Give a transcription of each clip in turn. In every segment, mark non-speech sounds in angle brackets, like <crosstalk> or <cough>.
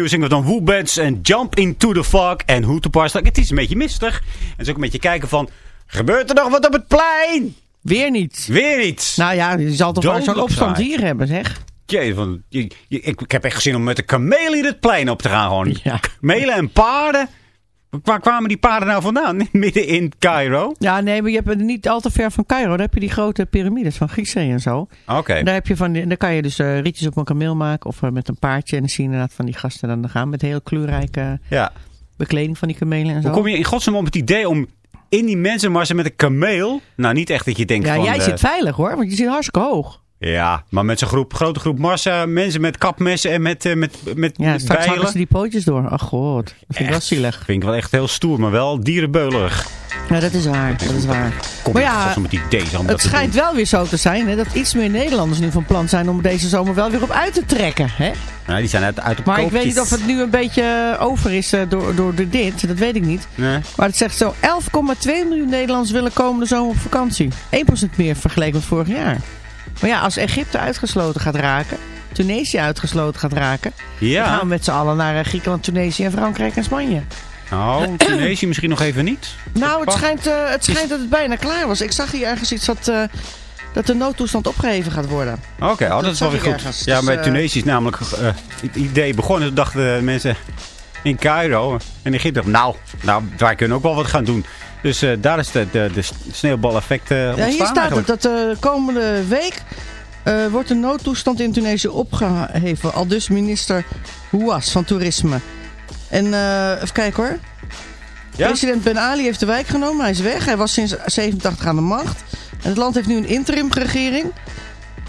nieuwe single van en Jump Into the Fog. En hoe toepasselijk. Het is een beetje mistig. En het is ook een beetje kijken van... Gebeurt er nog wat op het plein? Weer niet. Weer iets. Nou ja, je zal toch wel zo'n opstand hier hebben, zeg. Jee, van, je- je- ik, ik heb echt zin om met de kamelen hier het plein op te gaan. Gewoon. Ja. Kamelen en paarden. Waar kwamen die paarden nou vandaan? <laughs> Midden in Cairo? Ja, nee, maar je hebt niet al te ver van Cairo. Daar heb je die grote piramides van Gizeh en zo. Oké. Daar, heb je van daar kan je dus eh, ritjes op een kameel maken of eh, met een paardje. En dan zie je inderdaad van die gasten dan gaan met heel kleurrijke Ja. bekleding van die kamelen en zo. Hoe kom je in godsnaam op het idee om in die mensenmassa met een kameel... Nou, niet echt dat je denkt ja, van... jij eh, zit veilig hoor, want je zit hartstikke hoog. Ja, maar met zo'n groep, grote groep massa, mensen met kapmessen en met, eh, met, met, Ja, met straks bijlen. ze die pootjes door. Ach god, dat vind ik wel zielig. Vind ik wel echt heel stoer, maar wel dierenbeulerig. Ja, dat is waar, dat is waar. Kom Maar ja, met die Het schijnt wel weer zo te zijn hè, dat iets meer Nederlanders nu van plan zijn om deze zomer wel weer op uit te trekken. Hè? Nou, die zijn uit, uit de Maar ik weet niet of het nu een beetje over is eh, door, door de dit. Dat weet ik niet. Nee. Maar het zegt zo, 11,2 miljoen Nederlanders willen komende zomer op vakantie. 1% meer vergeleken met vorig jaar. Maar ja, als Egypte uitgesloten gaat raken, Tunesië uitgesloten gaat raken... dan gaan Ja, we met z'n allen naar eh, Griekenland, Tunesië en Frankrijk en Spanje. nou, <clears throat> Tunesië misschien nog even niet. Nou, het schijnt, eh, het schijnt dat het bijna klaar was. Ik zag hier ergens iets dat, eh, dat de noodtoestand opgeheven gaat worden. Oké, oh, dat, Dat is wel weer goed. ergens. Ja, Dus, bij Tunesië is namelijk het idee begonnen. Toen dachten mensen in Cairo en Egypte, nou, nou, wij kunnen ook wel wat gaan doen. Dus eh, daar is de, de, de sneeuwbaleffect eh Ja, ontstaan hier staat eigenlijk. het dat de komende week eh, wordt de noodtoestand in Tunesië opgeheven. Al dus minister Houas van Toerisme. En eh, even kijken hoor. Ja? President Ben Ali heeft de wijk genomen. Hij is weg. Hij was sinds 87 aan de macht. En het land heeft nu een interimregering.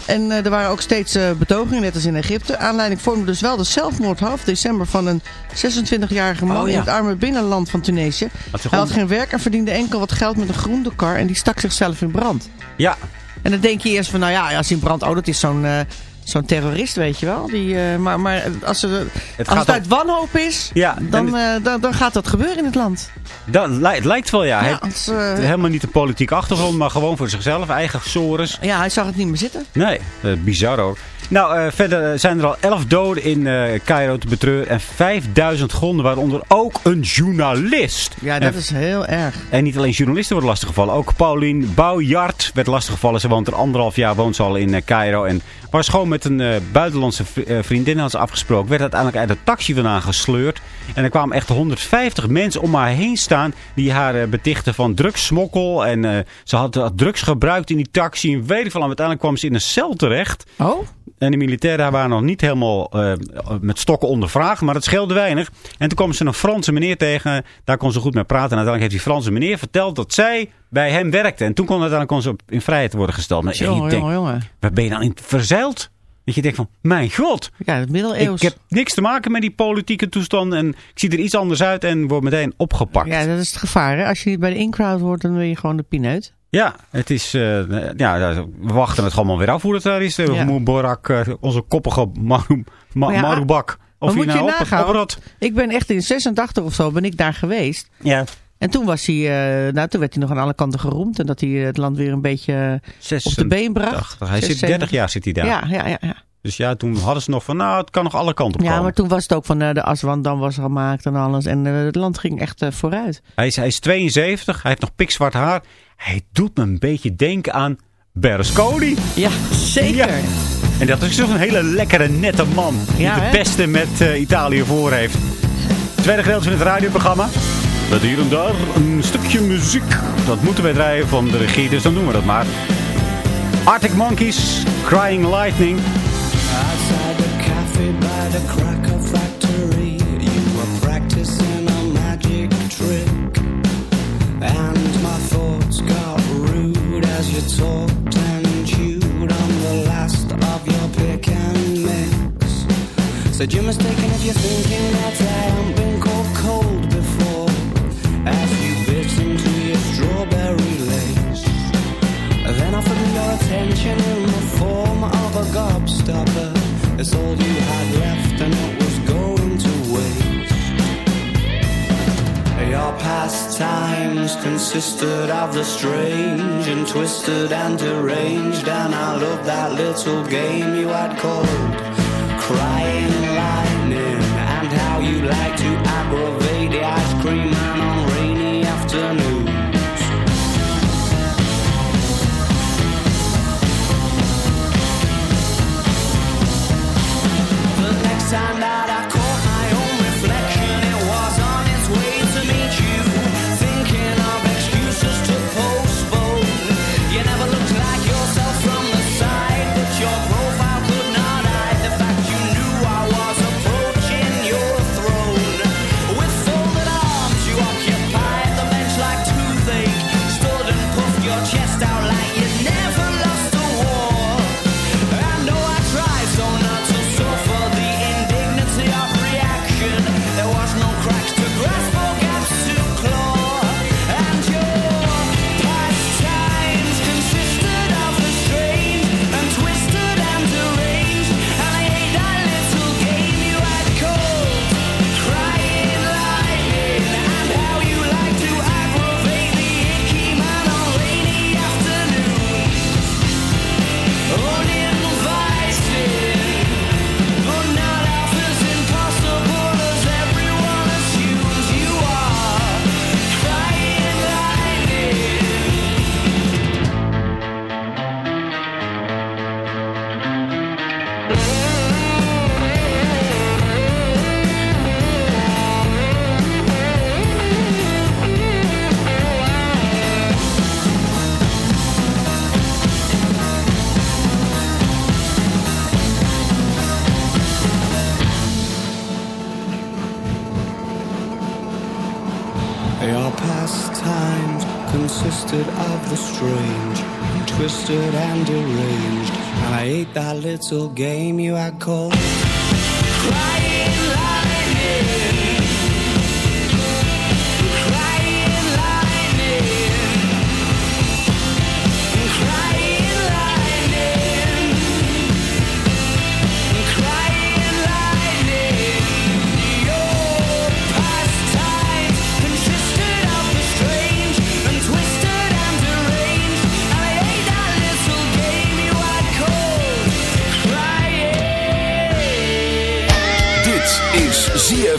En eh, er waren ook steeds eh, betogingen, net als in Egypte. Aanleiding vormde dus wel de zelfmoord half december van een 26-jarige man Oh, ja. in het arme binnenland van Tunesië. Hij had geen werk en verdiende enkel wat geld met een groentekar en die stak zichzelf in brand. Ja, En dan denk je eerst van, nou ja, als in brand, oh dat is zo'n eh, zo'n terrorist, weet je wel. Die, eh, maar maar als, ze, het als het uit wanhoop is, Ja, dan, eh, dan, dan gaat dat gebeuren in het land. Dat li- het lijkt wel, ja. Ja, Hij als, eh, helemaal niet een politieke achtergrond, maar gewoon voor zichzelf, eigen sores. ja, hij zag het niet meer zitten. Nee, bizar ook. Nou, eh, verder zijn er al 11 doden in eh Cairo te betreuren en 5000 gewonden, waaronder ook een journalist. Ja, dat en, is heel erg. en niet alleen journalisten worden lastiggevallen, ook Paulien Boujard werd lastiggevallen. Ze woont er anderhalf jaar, woont ze al in eh, Cairo en was gewoon met een eh, buitenlandse vri- eh, vriendin had ze afgesproken. Werd uiteindelijk uit de taxi vandaan gesleurd. En er kwamen echt 150 mensen om haar heen staan die haar eh, betichten van drugssmokkel. En eh, ze had, had drugs gebruikt in die taxi en weet ik veel. En uiteindelijk kwam ze in een cel terecht. Oh? En de militairen waren nog niet helemaal eh, met stokken ondervraagd. Maar het scheelde weinig. En toen kwam ze een Franse meneer tegen. Daar kon ze goed mee praten. En uiteindelijk heeft die Franse meneer verteld dat zij bij hem werkte. En toen kon uiteindelijk kon ze op- in vrijheid worden gesteld. Maar Jongen, jongen, jongen. waar ben je dan in verzeild? Dat je denkt van, mijn god. Ja, het middeleeuws. Ik heb niks te maken met die politieke toestand. En ik zie er iets anders uit en word meteen opgepakt. Ja, dat is het gevaar. Hè? Als je niet bij de in-crowd hoort, dan ben je gewoon de pineut. Ja, het is, eh, ja, we wachten het gewoon maar weer af hoe het daar is. De Ja. Mubarak, eh, onze koppige Maru, Ma, ja, Marubak. Of je nou op, nagaan. Ik ben echt in 86 of zo ben ik daar geweest. Ja, En toen, was hij, eh, nou, toen werd hij nog aan alle kanten geroemd. En dat hij het land weer een beetje eh, op de been bracht. 86. Hij zit 76. 30 jaar zit hij daar. Ja, ja, ja. ja. Dus ja, toen hadden ze nog van, nou, het kan nog alle kanten op ja, komen. maar toen was het ook van eh, de Aswandam was gemaakt en alles. En eh, het land ging echt eh, vooruit. Hij, is, hij is 72, hij heeft nog pikzwart haar. Hij doet me een beetje denken aan Berlusconi. Ja, zeker. Ja. En dat is toch een hele lekkere, nette man. Die Ja, hè? beste met Italië voor heeft. Tweede gedeelte van het radioprogramma. Met hier en daar een stukje muziek. Dat moeten wij draaien van de regie, dus dan doen we dat maar. Arctic Monkeys, Crying Lightning. Outside the cafe by the cracker little game you had called that little game you had called Crying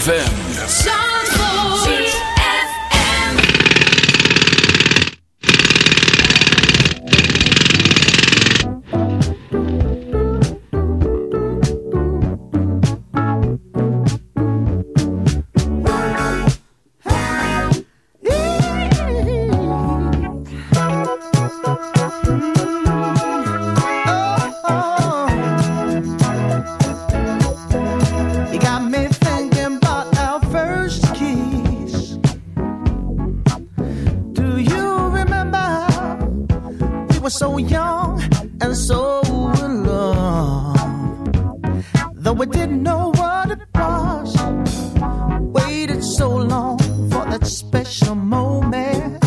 ZFM. So young and so in love. Though we didn't know what it was, waited so long for that special moment.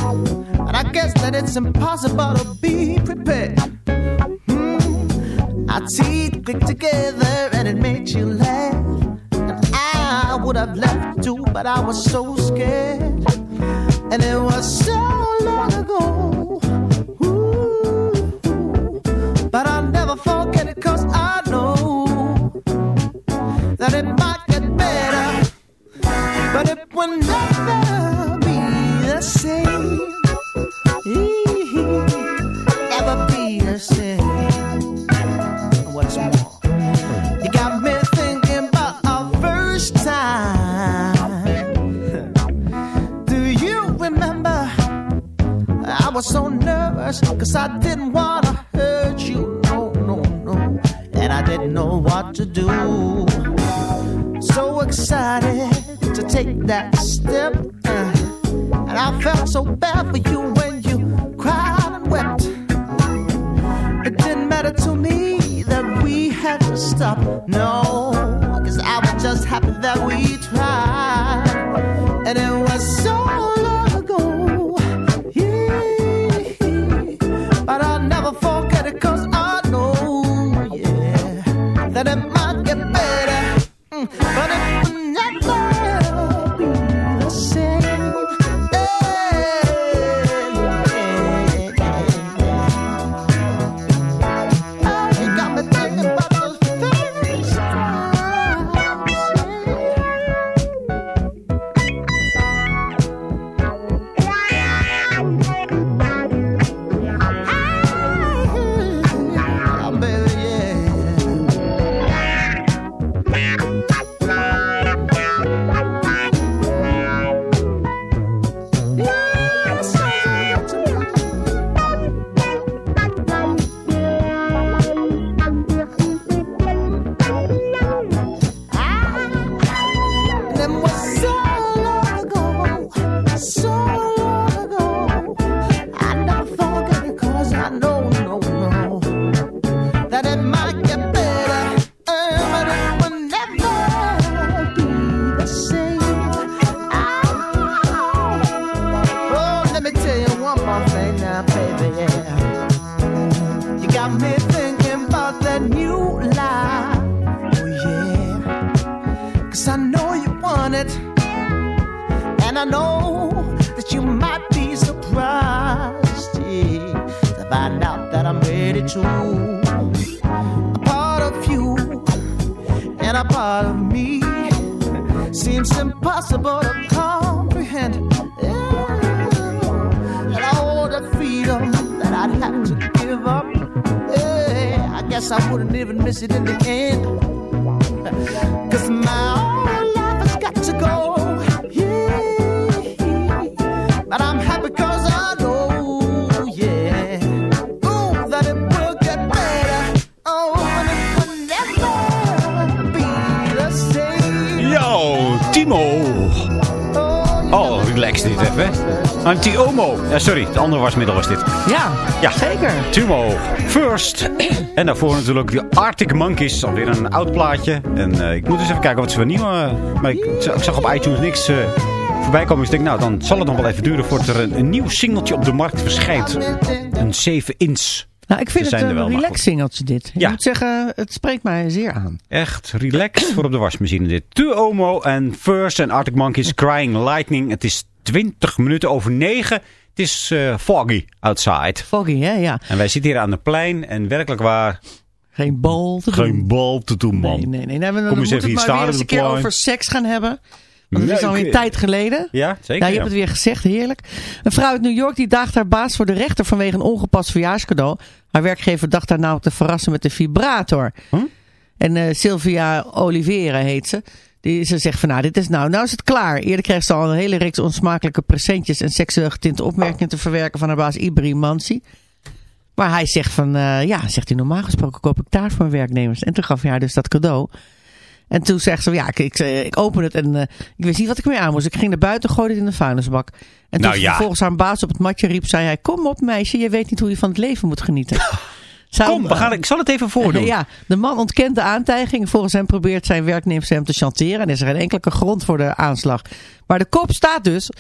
And I guess that it's impossible to be prepared. Hmm. Our teeth clicked together and it made you laugh. And I would have left too, but I was so Oh, relax dit even. Ah, Tiomo. Ja, sorry, het andere wasmiddel was dit. Ja, Ja. zeker. Timo, First. En daarvoor natuurlijk de Arctic Monkeys. Alweer een oud plaatje. En eh, ik moet eens even kijken wat ze van nieuwe... maar ik, ik zag op iTunes niks eh, voorbij komen. Dus ik denk, nou, dan zal het nog wel even duren voordat er een, een nieuw singeltje op de markt verschijnt. Een 7 inch. Nou, ik vind het een wel, maar relax singeltje dit. Ja. Ik moet zeggen, het spreekt mij zeer aan. Echt relaxed voor op de wasmachine dit. Tuomo en First en Arctic Monkeys Crying Lightning. Het is 20 minuten over 9. Het is eh, foggy outside. Foggy, hè? Ja. En wij zitten hier aan de plein en werkelijk waar Geen bal te doen. geen bal te doen, man. Nee, nee, nee. Nou, we Kom eens even hier het maar staan een keer over seks gaan hebben. Want het is alweer een tijd geleden. Ja, zeker. Ja, je hebt het weer gezegd, heerlijk. Een vrouw uit New York die daagt haar baas voor de rechter vanwege een ongepast verjaarscadeau. Haar werkgever dacht haar namelijk te verrassen met een vibrator. En eh, Sylvia Oliveira heet ze. Die, ze zegt van nou, dit is nou, nou is het klaar. Eerder kreeg ze al een hele reeks onsmakelijke presentjes en seksueel getinte opmerkingen te verwerken van haar baas Ibrahim Mansi. Maar hij zegt van, eh, ja, zegt hij normaal gesproken koop ik taart voor mijn werknemers. En toen gaf hij haar dus dat cadeau. En toen zegt ze, ja, ik, ik, eh, ik open het en eh, ik wist niet wat ik meer aan moest. Ik ging naar buiten, gooide het in de vuilnisbak. En toen Nou ja. vervolgens haar baas op het matje riep, zei hij... Kom op meisje, je weet niet hoe je van het leven moet genieten. <laughs> Zou- Kom, we gaan, ik zal het even voordoen. <laughs> Ja, de man ontkent de aantijging. Volgens hem probeert zijn werknemers hem te chanteren. En is er geen enkele grond voor de aanslag. Maar de kop staat dus...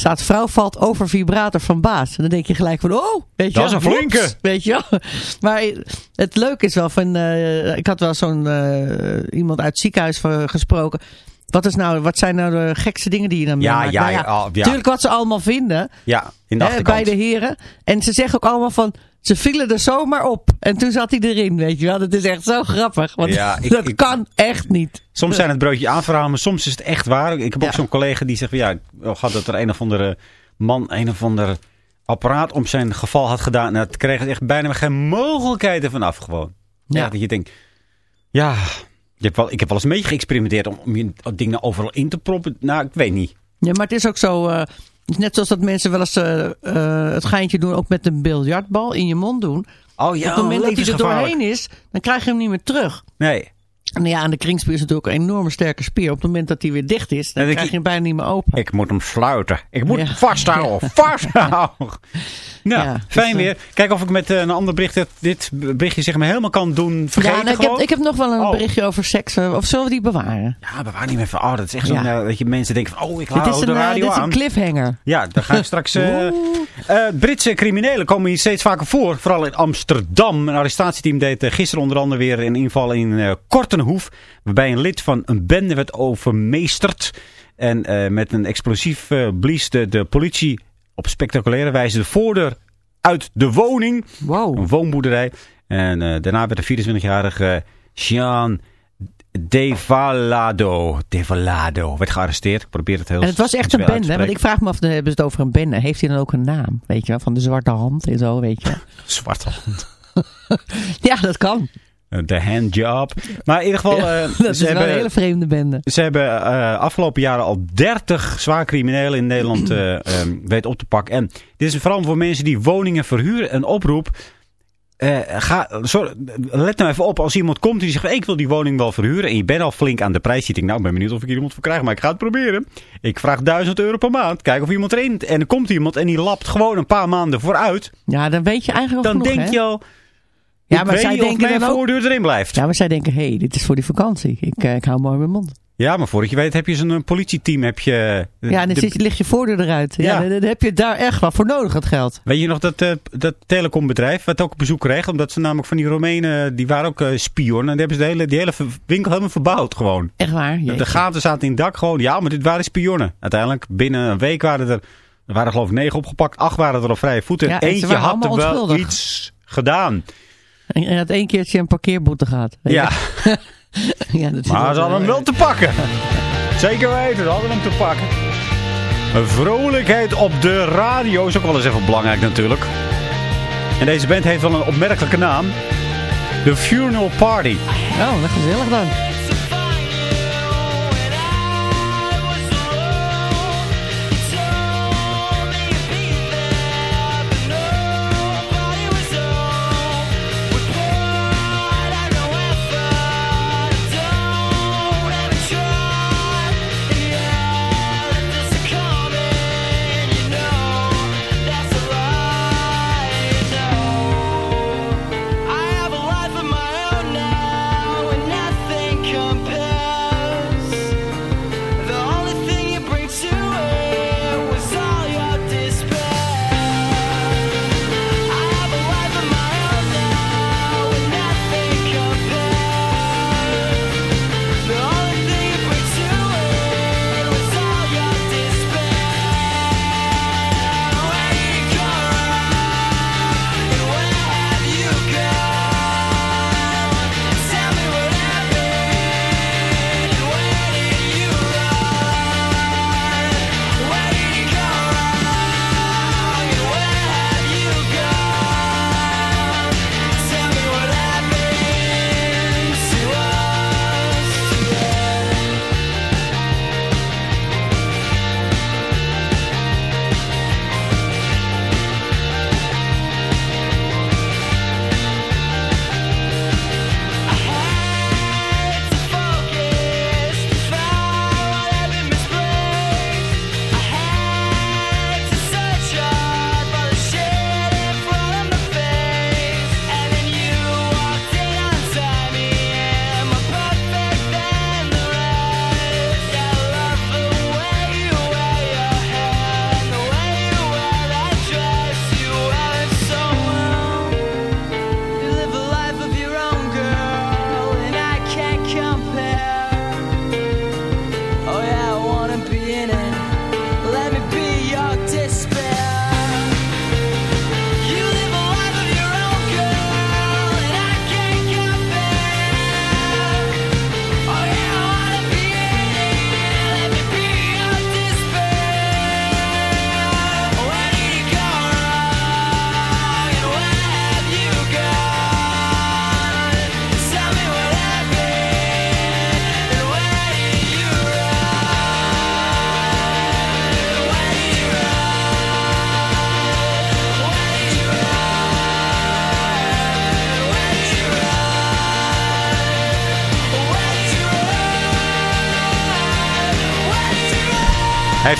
Staat vrouw valt over vibrator van baas. En dan denk je gelijk van, oh, weet je Dat is een flinke. woeps, Weet je. <laughs> Maar het leuke is wel van, eh, ik had wel zo'n eh, iemand uit het ziekenhuis gesproken. Wat, is nou, wat zijn nou de gekste dingen die je dan Ja, meemaakt? ja, Nou ja, oh, ja. Natuurlijk wat ze allemaal vinden. Ja, in de Hè, bij de heren. En ze zeggen ook allemaal van, ze vielen er zomaar op. En toen zat hij erin, weet je wel. Dat is echt zo grappig. Want Ja, ik- dat ik- kan echt niet. Soms zijn het broodje aanverhalen, maar soms is het echt waar. Ik heb ook zo'n collega die zegt van ja, ik had dat er een of andere man, een of ander apparaat om zijn geval had gedaan. En dat kreeg echt bijna geen mogelijkheid ervan af gewoon. Ja, Ja. dat je denkt, ja, je hebt wel, ik heb wel eens een beetje geëxperimenteerd om, om je dingen overal in te proppen. Nou, ik weet niet. Ja, maar het is ook zo... eh, net zoals dat mensen wel eens eh, eh, het geintje doen... ook met een biljartbal in je mond doen. Oh ja, Op het moment dat hij er doorheen is... dan krijg je hem niet meer terug. Nee, En ja, en de kringspier is natuurlijk een enorme sterke spier. Op het moment dat hij weer dicht is... dan krijg je- hem bijna niet meer open. ik moet hem sluiten. Ik moet Ja. hem vasthouden. Vasthouden. Nou, Ja, fijn dus, eh, weer. Kijk of ik met eh, een ander bericht dit- berichtje zeg maar helemaal kan doen. Vergeten ja, nou, ik, heb, ik heb nog wel een Oh. berichtje over seks. eh, Of zullen we die bewaren? Ja, bewaar niet meer van. Oh, dat is echt. Ja. eh, dat je mensen denken van... Oh, ik hou de radio dit is een aan. cliffhanger. Ja, daar ga ik straks... <laughs> eh, Britse criminelen komen hier steeds vaker voor. Vooral in Amsterdam. Een arrestatieteam deed gisteren onder andere weer een inval in eh, Kortenhoef. Waarbij een lid van een bende werd overmeesterd. En eh, met een explosief eh, blies de, de politie op spectaculaire wijze de voordeur uit de woning. Wow. Een woonboerderij. En eh, daarna werd de 24-jarige Jean Devalado, Devalado werd gearresteerd. Ik probeer het heel En het was echt een bende. Want ik vraag me af, dan hebben ze het over een bende. Heeft hij dan ook een naam? Weet je wel, van de zwarte hand en zo, weet je. <laughs> Zwarte hand. <laughs> ja, dat kan. Eh, De handjob. Maar in ieder geval, eh, <laughs> Dat is ze, wel een hebben, hele vreemde bende. ze hebben eh, afgelopen jaren al 30 zwaar criminelen in Nederland <clears throat> eh eh, weten op te pakken. En dit is vooral voor mensen die woningen verhuren. Een oproep. Eh, ga, sorry, let nou even op als iemand komt die zegt ik wil die woning wel verhuren en je bent al flink aan de prijs. Je denkt nou ik ben benieuwd of ik hier iemand voor krijg, maar ik ga het proberen. Ik vraag 1000 euro per maand, kijk of iemand erin. En er komt iemand en die lapt gewoon een paar maanden vooruit. Ja, dan weet je eigenlijk al Dan genoeg, denk hè? je al, Ja, maar zij denken mijn voordeur erin blijft. Ja, maar zij denken, hé, hey, dit is voor die vakantie. Ik, eh, ik hou mooi mijn mond. Ja, maar voordat je weet heb je zo'n eh, politieteam. Heb je, Ja, en dan de- zit, ligt je voordeur eruit. Ja, Ja. Dan, dan heb je daar echt wel voor nodig, het geld. Weet je nog dat, eh, dat telecombedrijf wat ook bezoek kreeg? Omdat ze namelijk van die Romeinen, die waren ook eh spionnen. En die hebben ze de hele, die hele winkel helemaal verbouwd gewoon. Echt waar? De, Jeetje. de gaten zaten in het dak gewoon. Ja, maar dit waren spionnen. Uiteindelijk binnen een week waren er, er waren geloof ik negen opgepakt. Acht waren er op vrije voeten. Ja, en Eentje had er wel onschuldig. iets gedaan. En had één keertje een parkeerboete gehad. weet Ja, <laughs> ja dat maar ze hadden hem wel te pakken. <laughs> Zeker weten, ze hadden hem te pakken. Een vrolijkheid op de radio is ook wel eens even belangrijk natuurlijk. En deze band heeft wel een opmerkelijke naam. The Funeral Party. Oh, wat gezellig dan.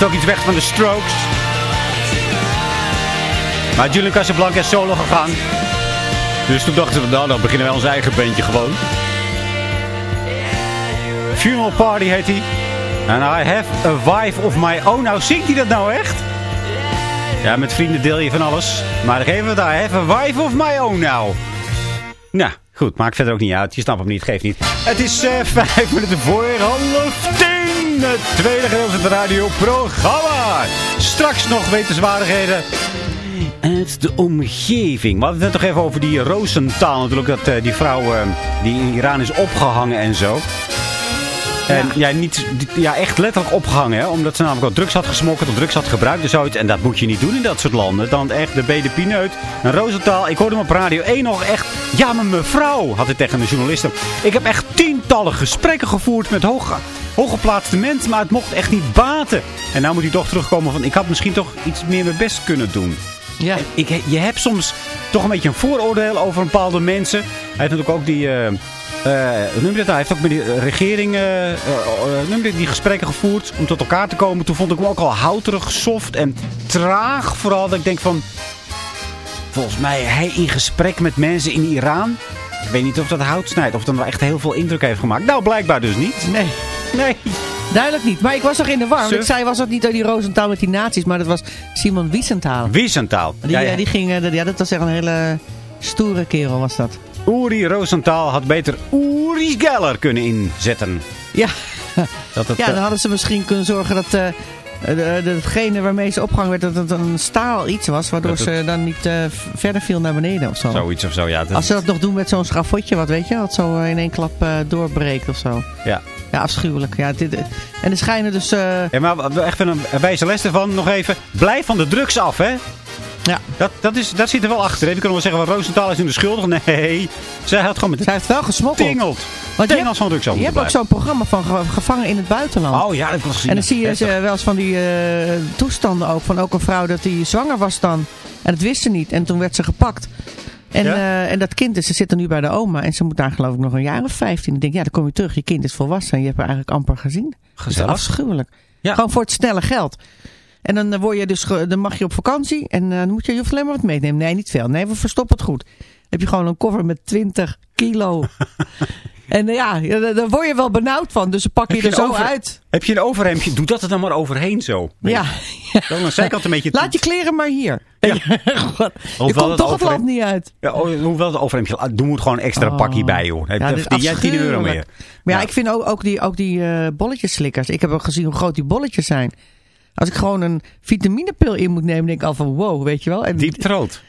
Heeft ook iets weg van de Strokes. Maar Julian Casablanca is solo gegaan. Dus toen dachten we, nou, dan beginnen wij ons eigen bandje gewoon. Funeral Party heet hij. And I have a wife of my own. Nou, zingt hij dat nou echt? Ja, met vrienden deel je van alles. Maar dan geven we daar. I have a wife of my own nou. Nou, goed. Maakt verder ook niet uit. Je snapt hem niet. Geeft niet. Het is eh, <laughs> vijf minuten voor half tien. Het tweede gedeelte van het radioprogramma. Straks nog wetenswaardigheden uit de omgeving. We hadden het net toch even over die Roosentaal natuurlijk. Dat eh, die vrouw eh, die in Iran is opgehangen en zo. En ja, niet, ja, echt letterlijk opgehangen. Hè? Omdat ze namelijk al drugs had gesmokkeld of drugs had gebruikt. Dus zoiets. En dat moet je niet doen in dat soort landen. Dan echt de bede pineut. En Roosentaal, ik hoorde hem op Radio 1 nog echt... Ja, maar mevrouw, had hij tegen de journalisten. Ik heb echt tientallen gesprekken gevoerd met hoge, hooggeplaatste mensen. Maar het mocht echt niet baten. En nou moet hij toch terugkomen van... Ik had misschien toch iets meer mijn best kunnen doen. Ja. Ik, je hebt soms toch een beetje een vooroordeel over bepaalde mensen. Hij heeft natuurlijk ook die... hoe noem je dat nou? Hij heeft ook met die eh, regering eh, noem je die gesprekken gevoerd om tot elkaar te komen. Toen vond ik hem ook al houterig, soft en traag. Vooral dat ik denk van... Volgens mij hij in gesprek met mensen in Iran. Ik weet niet of dat hout snijdt. Of het dan wel echt heel veel indruk heeft gemaakt. Nou, blijkbaar dus niet. Nee, Nee. duidelijk niet. Maar ik was nog in de war. Ik zei, was dat niet die Roosentaal met die nazi's, maar dat was Simon Wiesenthal. Wiesenthal. Die, Ja, ja. eh, die ging, eh, dat- ja, dat was echt een hele stoere kerel was dat. Uri Rosenthal had beter Uri Geller kunnen inzetten. Ja, Dat het, ja eh, dan hadden ze misschien kunnen zorgen dat de- degene waarmee ze opgehangen werd, dat het een staal iets was, waardoor Dat het- ze dan niet eh, verder viel naar beneden of zo. Zoiets of zo, ja. Dat- Als ze dat nog doen met zo'n schrafotje, wat weet je, wat zo eh, in één klap eh, doorbreekt of zo. ja. Ja, afschuwelijk. Ja, dit, eh, en er schijnen dus... eh, Ja, maar echt een wijze les ervan nog even. Blijf van de drugs af, hè? Ja, Dat, dat, is, dat zit er wel achter. hè. Je kan wel zeggen, van Roosentaal is nu de schuldig. Nee, zij had gewoon met zij heeft wel gesmokkeld. tingeld. Want je Tingels van Je hebt ook zo'n programma van ge- gevangen in het buitenland. Oh ja, dat heb ik wel gezien. En dan zie je ze wel eens van die eh, toestanden ook. Van ook een vrouw dat die zwanger was dan. En dat wist ze niet. En toen werd ze gepakt. En, Ja? eh, en dat kind is, ze zit er nu bij de oma. En ze moet daar geloof ik nog een jaar of 15. Ik denk, ja, dan kom je terug. Je kind is volwassen. En je hebt haar eigenlijk amper gezien. Dat is Gezellig. afschuwelijk. Ja. Gewoon voor het snelle geld. En dan, eh, word je dus, dan mag je op vakantie. En eh, dan moet je, je hoeft alleen maar wat meenemen. Nee, niet veel. Nee, we verstoppen het goed. Dan heb je gewoon een koffer met 20 kilo. <laughs> en eh, ja, daar- word je wel benauwd van. Dus pakken je er zo over- uit. Heb je een overhemdje? Doe dat er dan maar overheen zo. Ja. <laughs> Dan aan de zijkant een beetje... Laat je kleren maar hier. Ja. <laughs> God, je komt toch het land niet uit. Ja, oh, hoewel het overhemdje... ah, Doe moet gewoon een extra Oh. pakje bij, joh. Heb, Ja, is verdien jij 10 euro meer. Maar ja, Ja. ik vind ook, ook die, ook die eh bolletjeslikkers. Ik heb ook gezien hoe groot die bolletjes zijn. Als ik gewoon een vitaminepil in moet nemen, denk ik al van wow, weet je wel. En, Diep troot.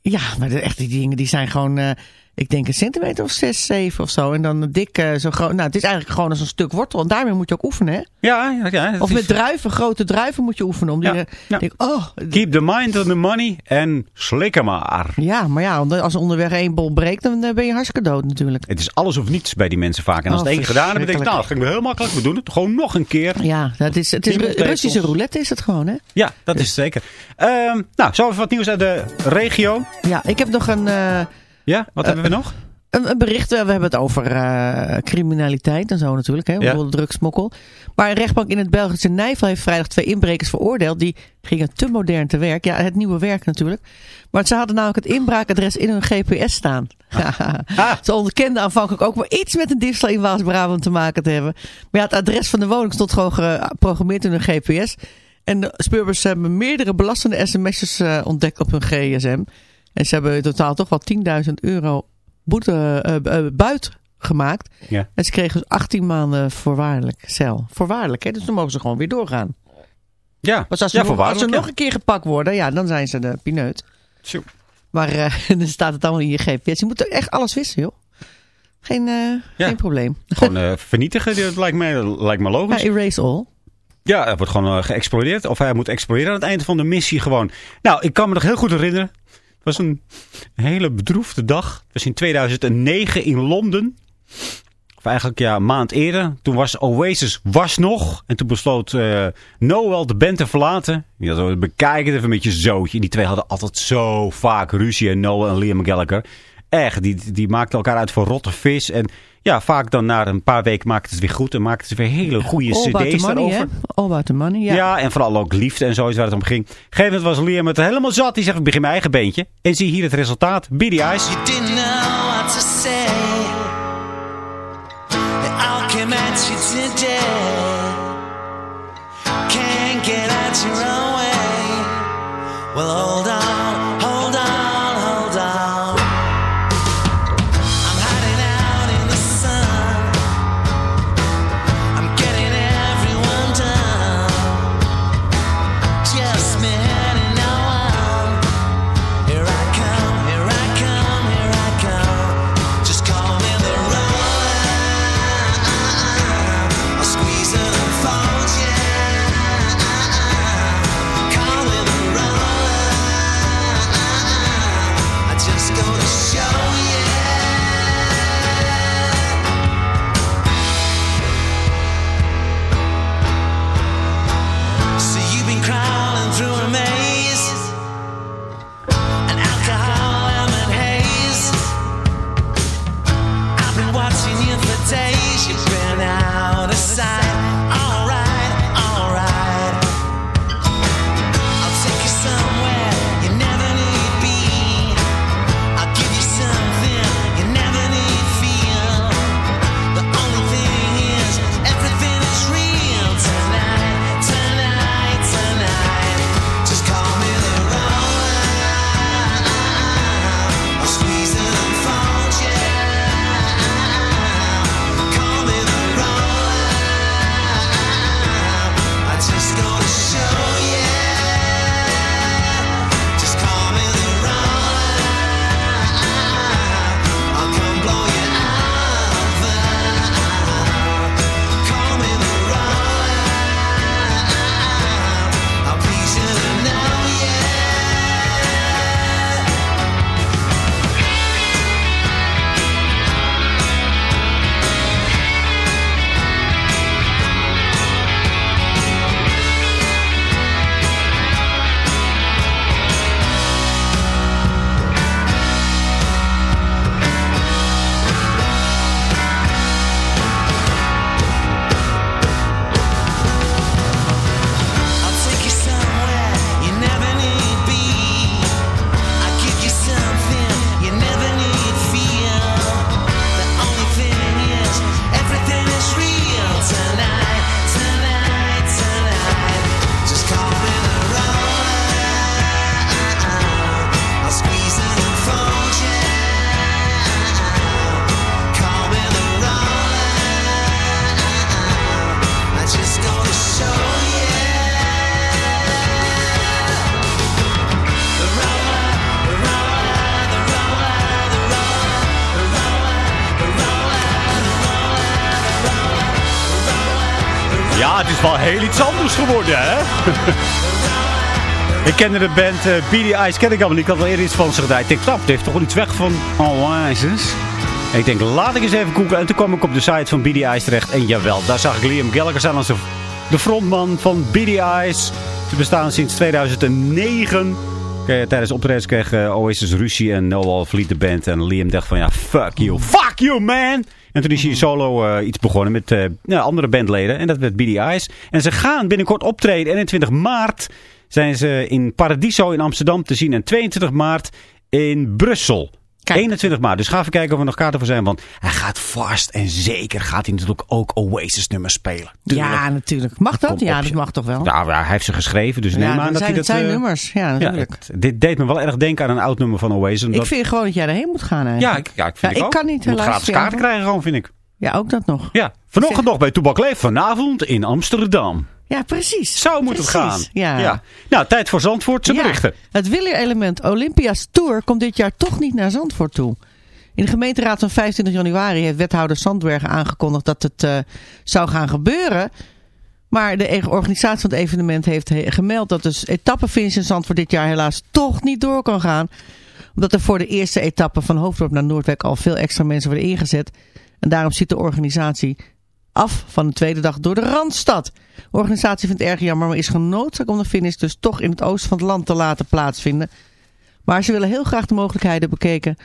Ja, maar de, echt die dingen die zijn gewoon, eh, ik denk een centimeter of zes, zeven of zo. En dan dik, eh, zo groot. Nou, het is eigenlijk gewoon als een stuk wortel. En daarmee moet je ook oefenen, hè? Ja, ja, Of is- met druiven, grote druiven moet je oefenen. Om die, Ja, eh, ja. denk, oh, Keep the mind on the money en slikken maar. ja, maar ja, als onderweg één bol breekt, dan eh, ben je hartstikke dood natuurlijk. Het is alles of niets bij die mensen vaak. En als Oh, het één gedaan hebben, denk ik, nou, dat ging heel makkelijk. We doen het gewoon nog een keer. Ja, dat is, het is Ru- Russische roulette is het gewoon, hè? Ja, dat is het zeker. Ehm, nou, zo even wat nieuws uit de regio. Ja, ik heb nog een, eh, Ja, wat hebben we nog? een, een bericht. We hebben het over eh, criminaliteit en zo natuurlijk, hè? Ja. Bijvoorbeeld drugsmokkel. Maar een rechtbank in het Belgische Nijvel heeft vrijdag twee inbrekers veroordeeld. Die gingen te modern te werk. Ja, het nieuwe werk natuurlijk. Maar ze hadden namelijk het inbraakadres in hun GPS staan. Ah. <laughs> Ze onderkenden aanvankelijk ook maar iets met een diefstal in Waas-Brabant te maken te hebben. Maar ja, het adres van de woning stond gewoon geprogrammeerd in hun GPS. En de speurders hebben meerdere belastende sms'jes eh, ontdekt op hun gsm. En ze hebben in totaal toch wel 10.000 euro boete, buit gemaakt. Ja. En ze kregen dus 18 maanden voorwaardelijk cel. Voorwaardelijk, hè? Dus dan mogen ze gewoon weer doorgaan. Ja, als ze, ja nog, als ze nog een keer gepakt worden, ja, dan zijn ze de pineut. Tjoe. Maar <laughs> dan staat het allemaal in je GPS. Je moet echt alles wissen, joh. Geen, Ja. geen probleem. Gewoon vernietigen, dat lijkt me, lijkt me Ja, logisch. erase all. Ja, hij wordt gewoon geëxplodeerd. Of hij moet exploderen aan het einde van de missie gewoon. Nou, ik kan me nog heel goed herinneren. Was een hele bedroefde dag. Het was in 2009 in Londen. Of eigenlijk ja, een maand eerder. Toen was Oasis was nog. En toen besloot eh, Noel de band te verlaten. Die had bekijken even met je zootje. Die twee hadden altijd zo vaak ruzie. En Noel en Liam Gallagher. Echt, die, die maakten elkaar uit voor rotte vis. En ja, vaak dan na een paar weken maakten ze het weer goed. En maakten ze weer hele goede All about the cd's money, hè? daarover. All about the money, ja. Ja. en vooral ook liefde en zo is waar het om ging. Gegeven was Liam het helemaal zat. Die zegt, ik begin mijn eigen beentje. En zie hier het resultaat. Beady Eyes. You didn't know what to say. At you today. Can't get out your own way. Well, hold on, anders geworden, hè? <laughs> ik kende de band uh, Beady Eyes, ken ik allemaal niet. Ik had al eerder iets van ze gedaan. Ik denk, nou, het heeft toch wel iets weg van Oasis. En ik denk, laat ik eens even googlen. En toen kwam ik op de site van Eyes terecht. En jawel, daar zag ik Liam Gallagher staan als de, frontman van Eyes. Ze bestaan sinds 2009. Eh, Tijdens optredens kreeg eh, Oasis ruzie en Noel verliet de band. En Liam dacht van, ja, fuck you. Fuck you, man! En toen is hij solo eh, iets begonnen met eh, ja, andere bandleden. En dat werd Beady Eyes. En ze gaan binnenkort optreden. 21 maart zijn ze in Paradiso in Amsterdam te zien. En 22 maart in Brussel. Kijk. 21 maart. Dus ga even kijken of er nog kaarten voor zijn. Want hij gaat vast en zeker gaat hij natuurlijk ook Oasis nummers spelen. Ja, natuurlijk. Mag dat? Ja, dat mag toch wel? Nou, ja, hij heeft ze geschreven. Dus neem ja, aan dat dat zijn, hij het dat... zijn eh, nummers. Ja, ja, natuurlijk. het- dit deed me wel erg denken aan een oud nummer van Oasis. omdat- Ik vind gewoon dat jij erheen moet gaan eigenlijk. ja, ik, ja, ik vind Ja, ik ook. kan niet, Je moet gratis kaarten krijgen gewoon, vind ik. Ja, ook dat nog. Ja, vanochtend nog bij Toebak Leef. Vanavond in Amsterdam. Ja, precies. Zo moet het gaan. Ja. Nou, tijd voor Zandvoort. Ja, berichten. Het wieler-element Olympia's Tour komt dit jaar toch niet naar Zandvoort toe. In de gemeenteraad van 25 januari heeft wethouder Sandbergen aangekondigd dat het eh, zou gaan gebeuren. Maar de e- organisatie van het evenement heeft he- gemeld dat de etappenfinish in Zandvoort dit jaar helaas toch niet door kan gaan. Omdat er voor de eerste etappe van Hoofddorp naar Noordwijk al veel extra mensen worden ingezet. En daarom ziet de organisatie af van de tweede dag door de Randstad. De organisatie vindt het erg jammer, maar is genoodzaakt om de finish dus toch in het oosten van het land te laten plaatsvinden. Maar ze willen heel graag de mogelijkheden bekeken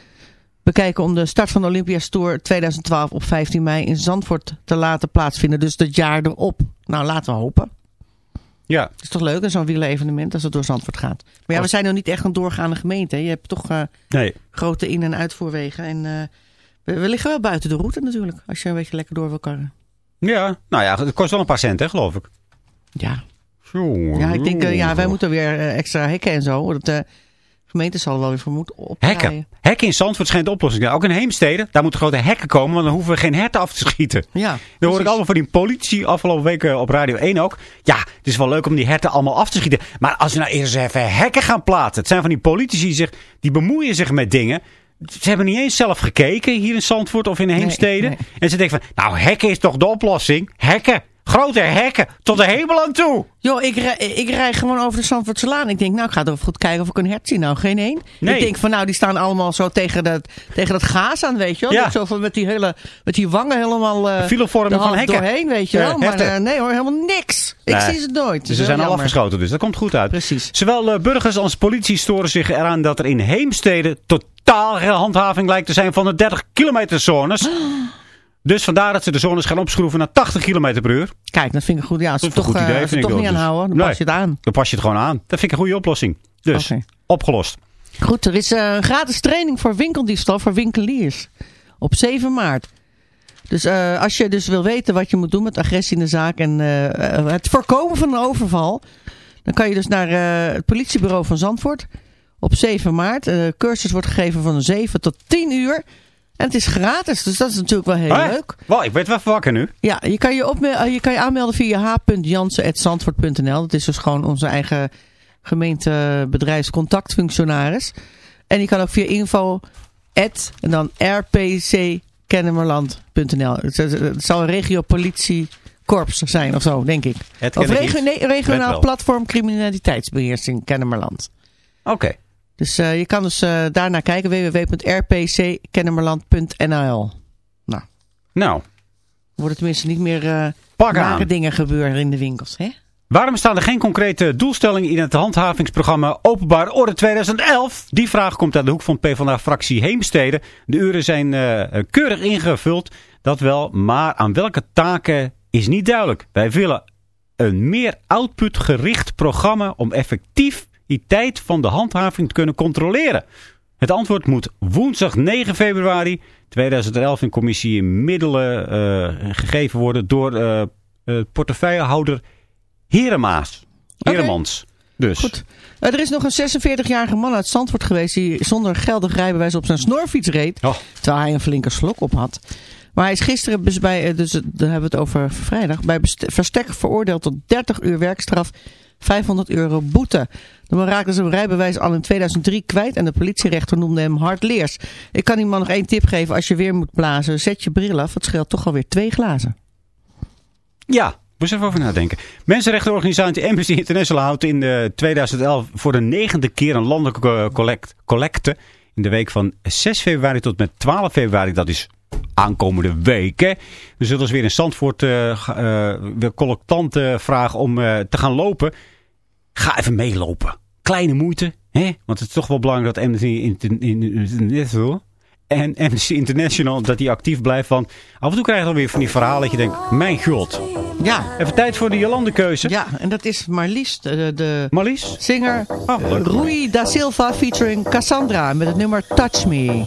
bekijken om de start van de Olympias Tour 2012 op 15 mei in Zandvoort te laten plaatsvinden. Dus dat jaar erop. Nou, laten we hopen. Ja, Het is toch leuk, zo'n wielerevenement als het door Zandvoort gaat. Maar ja, we zijn nog niet echt een doorgaande gemeente. Je hebt toch eh, nee. grote in- en uitvoerwegen. En eh, we, we liggen wel buiten de route natuurlijk. Als je een beetje lekker door wil karren. Ja, nou ja, het kost wel een paar cent, hè, geloof ik. Ja, ja ik denk, eh, ja, wij moeten weer eh, extra hekken en zo. Dat de gemeente zal er wel weer voor moeten opdraaien. Hekken. Hekken in Zandvoort schijnt de oplossing te zijn. Ook in Heemstede, daar moeten grote hekken komen, want dan hoeven we geen herten af te schieten. Ja, Dan hoor ik allemaal van die politie afgelopen weken op Radio 1 ook. Ja, het is wel leuk om die herten allemaal af te schieten. Maar als we nou eerst even hekken gaan plaatsen. Het zijn van die politici die, zich, die bemoeien zich met dingen. Ze hebben niet eens zelf gekeken hier in Zandvoort of in Heemstede. nee. En ze denken van, nou hekken is toch de oplossing? Hekken. Grote hekken. Tot de hemel aan toe. Joh, ik, rij, ik rij gewoon over de Zandvoortselaan. Ik denk, nou, ik ga er even goed kijken of ik een hert zie. Nou, geen één. Nee. Ik denk van, nou, die staan allemaal zo tegen dat, tegen dat gaas aan, weet je wel. Ja. Zo van met die, hele, met die wangen helemaal eh filovorming de van hekken. doorheen, weet je Ja, wel. Maar eh, nee hoor, helemaal niks. Ik Nee. zie ze nooit. Dus ze zijn al afgeschoten, dus dat komt goed uit. Precies. Zowel eh, burgers als politie storen zich eraan dat er in Heemstede totaal geen handhaving lijkt te zijn van de 30 kilometer zones. <gasps> Dus vandaar dat ze de zones gaan opschroeven naar 80 km per uur. Kijk, dat vind ik goed. Ja, als ze toch, goed idee, als vind ik toch niet. Dus- aanhouden, dan Nee. pas je het aan. Dan pas je het gewoon aan. Dat vind ik een goede oplossing. Dus, opgelost. Goed, er is eh, een gratis training voor winkeldiefstal voor winkeliers. Op 7 maart. Dus eh, als je dus wil weten wat je moet doen met agressie in de zaak en het voorkomen van een overval. Dan kan je dus naar het politiebureau van Zandvoort op 7 maart. Cursus wordt gegeven van 7 tot 10 uur. En het is gratis, dus dat is natuurlijk wel heel leuk. Wel, ik weet wel wakker nu. Ja, je kan je, opme- eh, je kan je aanmelden via h.jansen.zandvoort.nl. Dat is dus gewoon onze eigen gemeente bedrijfscontactfunctionaris. En je kan ook via info at, en dan rpckennemerland.nl. Het, het- zal een regiopolitiekorps zijn of zo, denk ik. Het Of regio- nee, regionaal platform criminaliteitsbeheersing Kennemerland. Oké. Dus eh, je kan dus eh daarnaar kijken www.rpckennemerland.nl. Nou, Nou, worden tenminste niet meer nare aan. dingen gebeuren in de winkels, hè? Waarom staan er geen concrete doelstellingen in het handhavingsprogramma Openbaar Orde 2011? Die vraag komt uit de hoek van PvdA-fractie Heemstede. De uren zijn keurig ingevuld, dat wel, maar aan welke taken is niet duidelijk. Wij willen een meer outputgericht programma om effectiviteit van de handhaving te kunnen controleren. Het antwoord moet woensdag 9 februari 2011 in commissie Middelen eh, gegeven worden door eh, eh, portefeuillehouder Heremaas. Heremans. Dus. Goed. Er is nog een 46-jarige man uit Zandvoort geweest die zonder geldig rijbewijs op zijn snorfiets reed. Oh. Terwijl hij een flinke slok op had. Maar hij is gisteren, dus bij, dus, daar hebben we het over vrijdag, bij verstek veroordeeld tot 30 uur werkstraf, 500 euro boete. De man raakte zijn rijbewijs al in 2003 kwijt en de politierechter noemde hem hardleers. Ik kan die man nog één tip geven. Als je weer moet blazen, zet je bril af. Het scheelt toch alweer twee glazen. Ja, moest even over nadenken. Mensenrechtenorganisatie Amnesty International houdt in eh, 2011 voor de negende keer een landelijke eh, collect, collecte. In de week van 6 februari tot met 12 februari. Dat is aankomende weken. We zullen dus weer in Zandvoort eh, eh, weer collectanten vragen om eh, te gaan lopen. Ga even meelopen. Kleine moeite. Hè? Want het is toch wel belangrijk dat Amnesty Inter- International... En Amnesty International, dat die actief blijft. Van, af en toe krijg je dan weer van die verhalen dat je denkt, mijn god. Ja, Even tijd voor de Jolande-keuze. ja en dat is Marlies, de, de Marlies? Zinger Oh, leuk. Rui da Silva featuring Cassandra met het nummer Touch Me.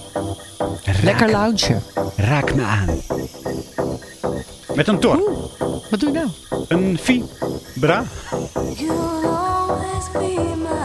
Lekker lounge. Raak me aan. Met een tor. Wat doe je nou? Een vibra. You'll always be my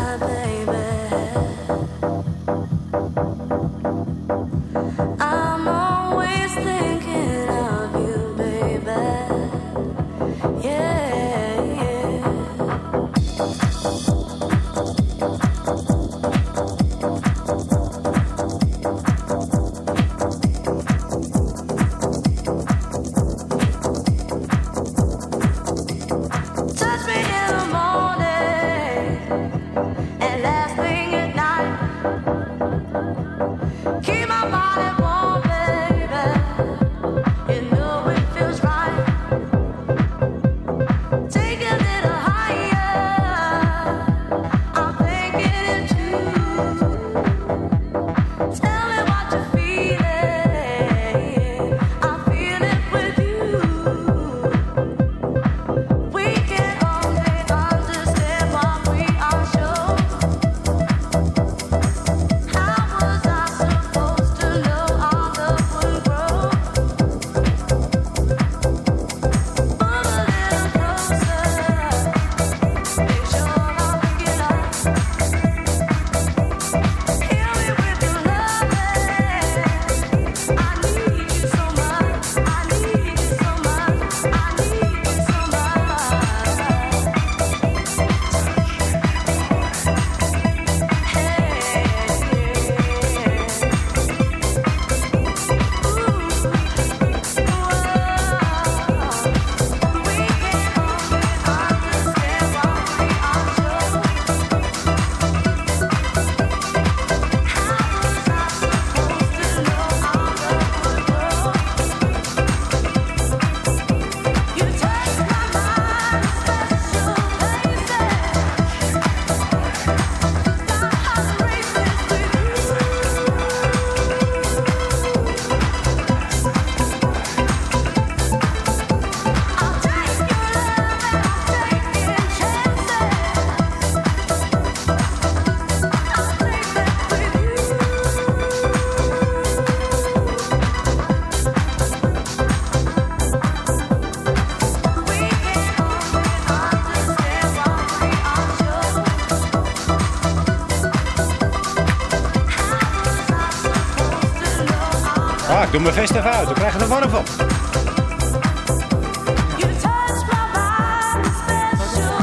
ik doe mijn vest even uit. We krijgen er warm van.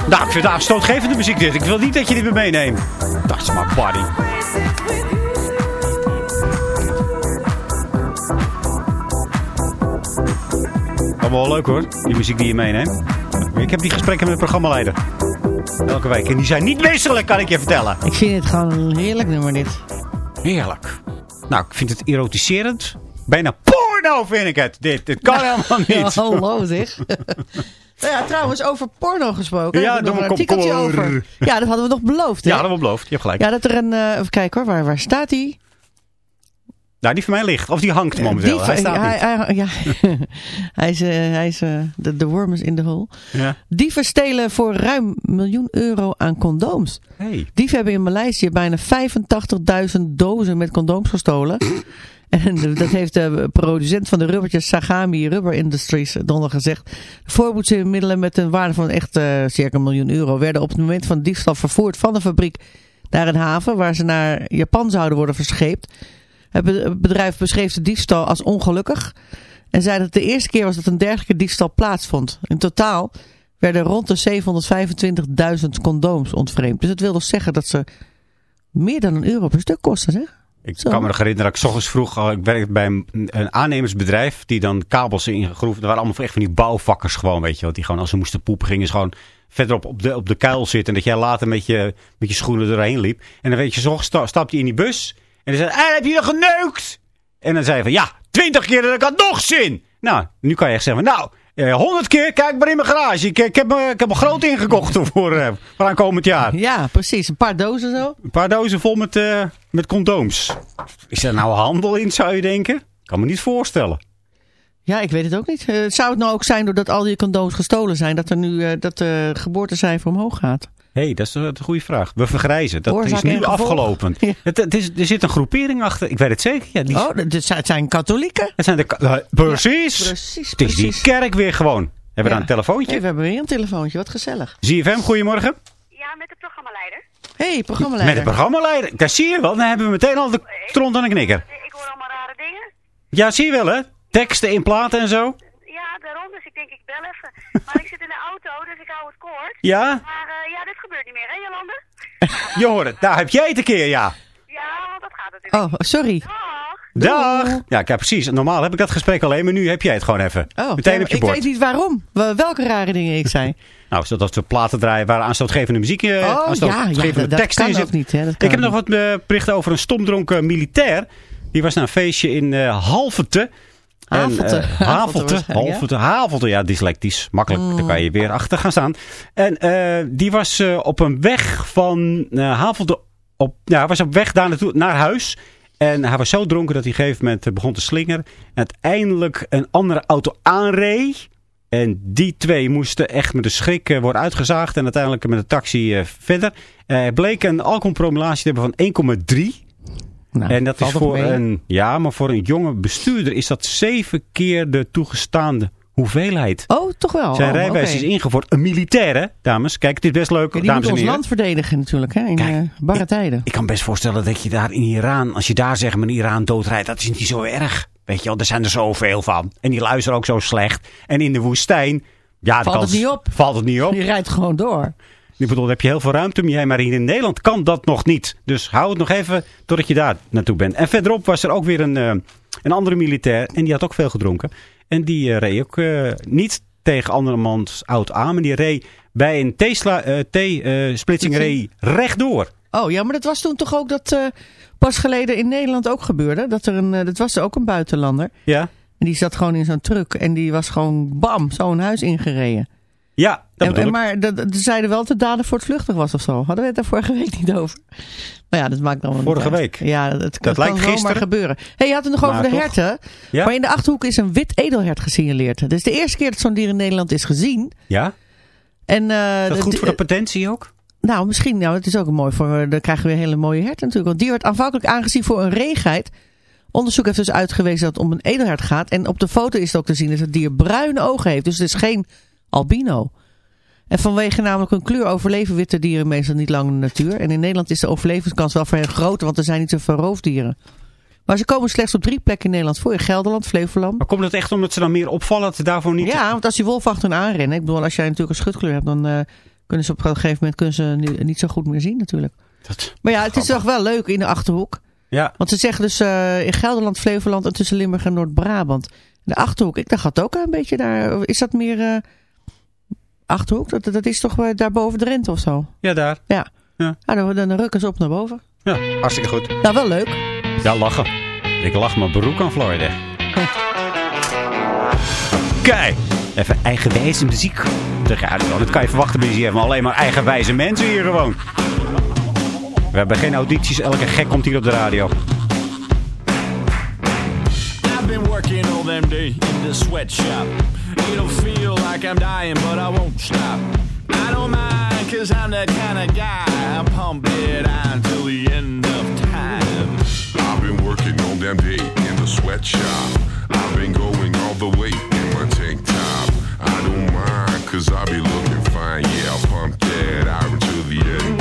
Nou, ik vind het afstootgevende muziek dit. Ik wil niet dat je dit me meeneemt. Dat is with you. Allemaal wel leuk hoor, die muziek die je meeneemt. Ik heb die gesprekken met de programmaleider. Elke week. En die zijn niet wisselijk, kan ik je vertellen. Ik vind het gewoon een heerlijk nummer dit. Heerlijk. Nou, ik vind het erotiserend. Bijna porno vind ik het. Dit, dit kan helemaal Ja, niet. <laughs> hallo zeg. <laughs> nou ja, trouwens, over porno gesproken. Ja, nog een artikeltje komkommer. over. Ja, dat hadden we nog beloofd. Hè? Ja, dat was beloofd. Je hebt gelijk. Ja, dat er een... eh, even kijken hoor, waar, waar staat hij? Nou, die van mij ligt. Of die hangt momenteel. Die- Hij staat hij, niet. hij- ja. <laughs> hij is, eh, hij is eh, de, de worm is in de hole. Ja. Dieven stelen voor ruim miljoen euro aan condooms. Hey. Dieven hebben in Maleisië bijna 85.000 dozen met condooms gestolen. En dat heeft de producent van de rubbertjes Sagami Rubber Industries donderdag gezegd. De voorboedsmiddelen met een waarde van echt eh, circa een miljoen euro werden op het moment van diefstal vervoerd van de fabriek naar een haven waar ze naar Japan zouden worden verscheept. Het be- het bedrijf beschreef de diefstal als ongelukkig en zei dat het de eerste keer was dat een dergelijke diefstal plaatsvond. In totaal werden rond de 725.000 condooms ontvreemd. Dus dat wil dus zeggen dat ze meer dan een euro per stuk kosten, zeg. Ik Zo. kan me nog herinneren dat ik ochtends vroeg, ik werkte bij een, een aannemersbedrijf die dan kabels ingegroefd. Er waren allemaal echt van die bouwvakkers gewoon, weet je wel. Die gewoon als ze moesten poepen gingen ze gewoon verderop op de, op de kuil zitten. En dat jij later met je, met je schoenen erheen liep. En dan weet je, ochtends sta, stapte je in die bus. En dan zei hij, heb je er geneukt? En dan zei je van, ja, twintig keer en ik had nog zin. Nou, nu kan je echt zeggen, nou, eh, honderd keer, kijk maar in mijn garage. Ik, ik, heb, me, ik heb een groot ingekocht voor, eh, voor aankomend jaar. Ja, precies. Een paar dozen zo. Een paar dozen vol met, eh, met condooms. Is er nou handel in, zou je denken? Kan me niet voorstellen. Ja, ik weet het ook niet. Eh, zou het nou ook zijn doordat al die condooms gestolen zijn, dat er nu eh, dat de geboortecijfer omhoog gaat? Hé, hey, dat is een goede vraag. We vergrijzen. Dat Oorzaak is nu afgelopen. Ja. Het, het is, er zit een groepering achter. Ik weet het zeker. Ja, die, Oh, het zijn katholieken. Het zijn de, eh, precies. Precies, Het is die precies. kerk weer gewoon. Hebben we Ja. daar een telefoontje? Hey, we hebben weer een telefoontje. Wat gezellig. ZFM, goedemorgen. Ja, met de programmaleider. Hey, Met programmaleider. de programmaleider. Daar zie je wel. Dan hebben we meteen al de stront aan de knikker. Ik hoor allemaal rare dingen. Ja, zie je wel hè. Teksten in platen en zo. Ja, daarom. Dus ik denk, ik bel even. Maar ik zit in de auto, dus ik hou het kort. Ja, Maar eh, ja, dit gebeurt niet meer, hè, Jolande? <laughs> je hoort het. Daar heb jij het een keer, ja. Ja, want dat gaat natuurlijk. Oh, sorry. Dag. Dag. Ja, kijk, precies. Normaal heb ik dat gesprek alleen, maar nu heb jij het gewoon even. Oh, Meteen ja, op je ik bord. weet niet waarom. Wel- Welke rare dingen ik zei. Nou, zodat we platen draaien waar aanstootgevende muziek, eh, Oh ja, ja aanstootgevende dat teksten kan in zit. niet. Hè? Dat Ik heb nog wat eh, berichten over een stomdronken militair. Die was naar een feestje in Halvete. En, Havelte. eh, <laughs> Havelte Havelte. ja. Havelte. Ja, dyslectisch. Makkelijk. Daar kan je weer achter gaan staan. En eh, die was op een weg van Havelte. Op, ja, hij was op weg daar naartoe, naar huis. En hij was zo dronken dat hij op een gegeven moment begon te slingeren. En uiteindelijk een andere auto aanreed. En die twee moesten echt met de schrik eh, worden uitgezaagd. En uiteindelijk met de taxi eh, verder. Eh, Hij bleek een alcoholpromulatie te hebben van 1,3. Nou, En dat is voor een, ja, maar voor een jonge bestuurder is dat zeven keer de toegestaande hoeveelheid. Oh, toch wel. Zijn Oh, rijbewijs oké. is ingevoerd. Een militair, hè, dames? Kijk, het is best leuk, Ja, die dames moet ons land verdedigen natuurlijk, hè, in Kijk, barre tijden. Ik kan best voorstellen dat je daar in Iran, als je daar zeg maar in Iran doodrijdt, dat is niet zo erg. Weet je wel, er zijn er zoveel van. En die luisteren ook zo slecht. En in de woestijn, ja, Valt kans- het niet op. Valt het niet op. Die rijdt gewoon door. Ik bedoel, heb je heel veel ruimte om je heen. Maar hier in Nederland kan dat nog niet. Dus hou het nog even totdat je daar naartoe bent. En verderop was er ook weer een, eh, een andere militair. En die had ook veel gedronken. En die eh, reed ook eh, niet tegen andermans oud aan. Maar die reed bij een Tesla, T-splitsing reed rechtdoor. Oh ja, maar dat was toen toch ook dat eh, pas geleden in Nederland ook gebeurde. Dat, er een, eh, dat was ook een buitenlander. Ja, En die zat gewoon in zo'n truck. En die was gewoon bam, zo'n huis ingereden. ja dat En, bedoel en ik. maar dat- dat- ze zeiden wel dat de dader voortvluchtig was of zo. Hadden we het daar vorige week niet over? Maar ja, dat maakt dan wel Vorige week? Ja, dat, dat, lijkt kan gisteren. gebeuren. hey, je had het nog over de toch? herten. Ja? Maar in de Achterhoek is een wit edelhert gesignaleerd. Is de eerste keer dat zo'n dier in Nederland is gezien. Ja? En, eh, Is dat goed voor de potentie ook? Nou, misschien. Nou, het is ook mooi voor. eh, Dan krijgen we weer hele mooie herten natuurlijk. Want die werd aanvankelijk aangezien voor een reegeit. Onderzoek heeft dus uitgewezen dat het om een edelhert gaat. En op de foto is het ook te zien dat het dier bruine ogen heeft. Dus het is geen albino. En vanwege namelijk hun kleur overleven witte dieren meestal niet lang in de natuur. En in Nederland is de overlevingskans wel voor hen groter, want er zijn niet zoveel roofdieren. Maar ze komen slechts op drie plekken in Nederland voor. In Gelderland, Flevoland. Maar komt het echt omdat ze dan meer opvallen dat ze daarvoor niet... Ja, want als die wolf achter hen aanrennen. Ik bedoel, als jij natuurlijk een schutkleur hebt, dan eh, kunnen ze op een gegeven moment kunnen ze ni- niet zo goed meer zien natuurlijk. Dat- Maar ja, het is toch wel leuk in de Achterhoek. ja. Want ze zeggen dus eh, in Gelderland, Flevoland en tussen Limburg en Noord-Brabant. De Achterhoek, ik dacht dat ook een beetje daar. Is dat meer eh, Achterhoek? Dat, dat is toch eh, daar boven de Rente of zo? ja, daar. Ja. Ja. Ja, dan, dan rukken ze op naar boven. Ja, hartstikke goed. Nou, wel leuk. Ja, lachen. Ik lach mijn broek aan Florida. Kijk, even eigenwijze muziek. De radio, dat kan je verwachten bij ZFM. Alleen maar eigenwijze mensen hier gewoon. We hebben geen audities, elke gek komt hier op de radio. I've been working all them day in the sweatshop. It'll feel like I'm dying, but I won't stop. I don't mind, cause I'm that kind of guy. I pump it on till the end of time. I've been working all damn day in the sweatshop. I've been going all the way in my tank top. I don't mind, cause I be looking fine. Yeah, I'll pump that out until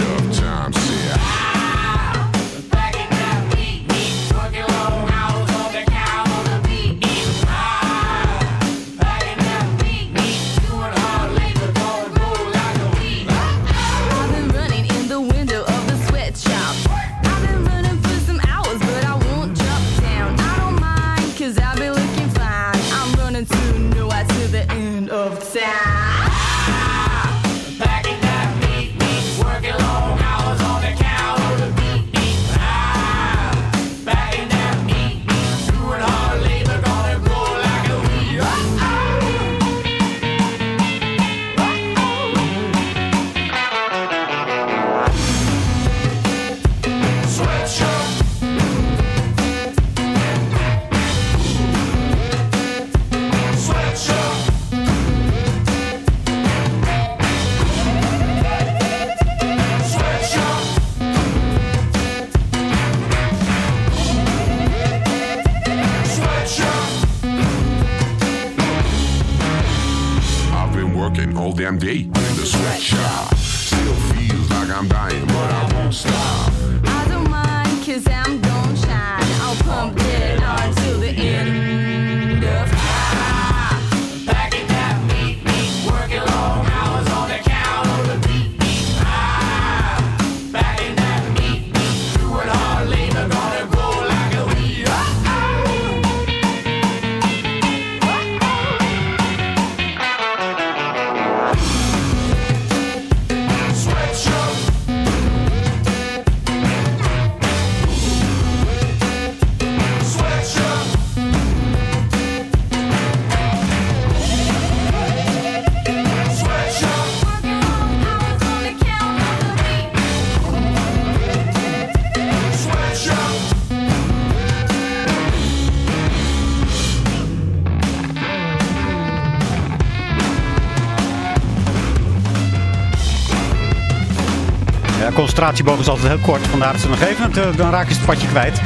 concentratieboog is altijd heel kort. Vandaar dat ze nog even, want, eh, dan raken ze het padje kwijt.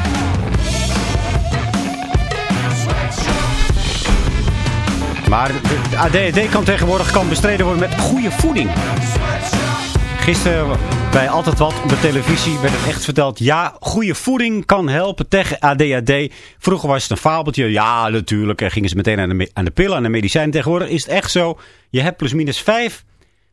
Maar de ADHD kan tegenwoordig kan bestreden worden met goede voeding. Gisteren bij Altijd Wat op de televisie werd het echt verteld. Ja, goede voeding kan helpen tegen ADHD. Vroeger was het een fabeltje. Ja, natuurlijk. En gingen ze meteen aan de, aan de pillen, aan de medicijnen. Tegenwoordig is het echt zo. Je hebt plusminus vijf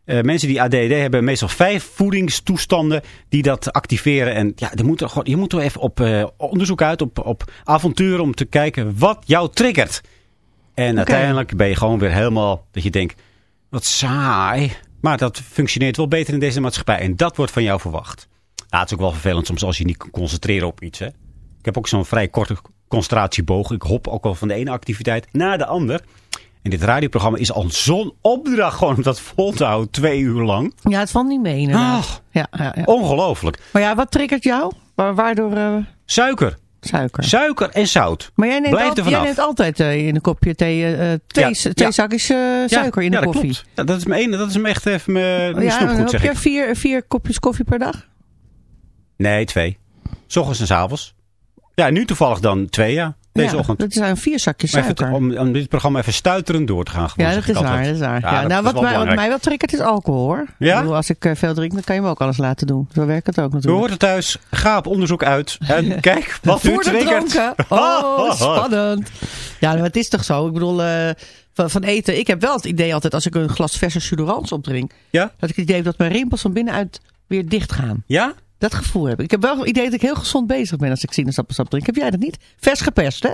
eh, mensen die ADHD hebben meestal vijf voedingstoestanden die dat activeren. En ja, er moet er gewoon, je moet er even op eh, onderzoek uit, op, op avonturen om te kijken wat jou triggert. En uiteindelijk ben je gewoon weer helemaal dat je denkt, wat saai. Maar dat functioneert wel beter in deze maatschappij. En dat wordt van jou verwacht. Ja, het is ook wel vervelend soms als je niet kan concentreren op iets. Hè. Ik heb ook zo'n vrij korte concentratieboog. Ik hop ook wel van de ene activiteit naar de ander. En dit radioprogramma is al zo'n opdracht gewoon om dat vol te houden. Twee uur lang. Ja, het valt niet mee inderdaad. Ach. Ja, ja, ja. Ongelooflijk. Maar ja, wat triggert jou? Wa- Waardoor eh, Suiker. suiker? Suiker en zout. Maar jij neemt, Blijf al- jij neemt altijd eh, in een kopje thee, eh, twee, Ja, twee ja. zakjes suiker in de ja, dat koffie. klopt. Ja, dat is mijn ene. Dat is mijn echt even mijn, mijn ja, snoepgoed, heb ik. vier, vier kopjes koffie per dag? Nee, twee. S ochtends en s avonds. Ja, nu toevallig dan twee, ja. Deze ja, ochtend. Dat zijn vier zakjes even suiker. om, om dit programma even stuiterend door te gaan. gewoon, Ja, dat is waar, dat is waar. Ja, nou, wat, mij, wat mij wel triggert is alcohol hoor. Ja? Ik bedoel, als ik eh, veel drink, dan kan je me ook alles laten doen. Zo werkt het ook We natuurlijk. horen het thuis. Ga op onderzoek uit. En <laughs> kijk wat u triggert. <laughs> Oh, spannend. Ja, maar het is toch zo. Ik bedoel, eh, van, van eten. Ik heb wel het idee altijd, als ik een glas verse Sudorans opdrink, Ja? dat ik het idee heb dat mijn rimpels van binnenuit weer dicht gaan. Ja? Dat gevoel heb ik. Ik heb wel het idee dat ik heel gezond bezig ben als ik sinaasappelsap drink. Heb jij dat niet? Vers geperst, hè?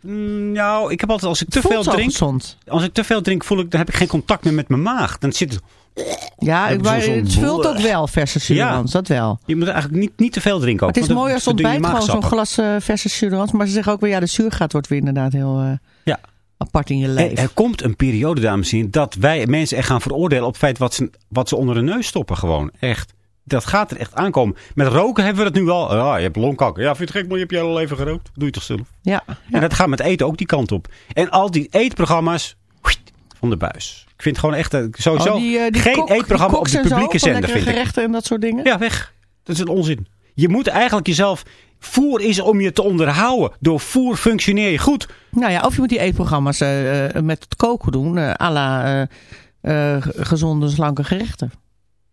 Mm, nou, ik heb altijd, als ik te veel drink, gezond. als ik te veel drink, voel ik, dan heb ik geen contact meer met mijn maag. Dan zit het, Ja, heb maar het vult ook wel, verse Sudorans. Dat wel. je moet eigenlijk niet, niet te veel drinken ook. Maar het is mooi als ontbijt gewoon zo'n glas eh, verse Sudorans. Maar ze zeggen ook weer, ja, de zuurgraad wordt weer inderdaad heel eh, Ja. apart in je Er, lijf. er komt een periode, dames en heren, dat wij mensen echt gaan veroordelen op het feit wat ze, wat ze onder de neus stoppen gewoon. Echt. Dat gaat er echt aankomen. Met roken hebben we dat nu al. Ja, je hebt longkanker. Ja, vind je het gek, maar je hebt je hele leven gerookt. Doe je toch zelf. Ja, En dat gaat met eten ook die kant op. En al die eetprogramma's van de buis. Ik vind gewoon echt, eh, sowieso, Oh, die, eh, die geen kok- die eetprogramma op de zo, publieke zender, vind ik. gerechten en dat soort dingen. Ja, weg. Dat is een onzin. Je moet eigenlijk jezelf... Voer is om je te onderhouden. Door voer functioneer je goed. Nou ja, of je moet die eetprogramma's eh, met het koken doen. à la gezonde, slanke gerechten.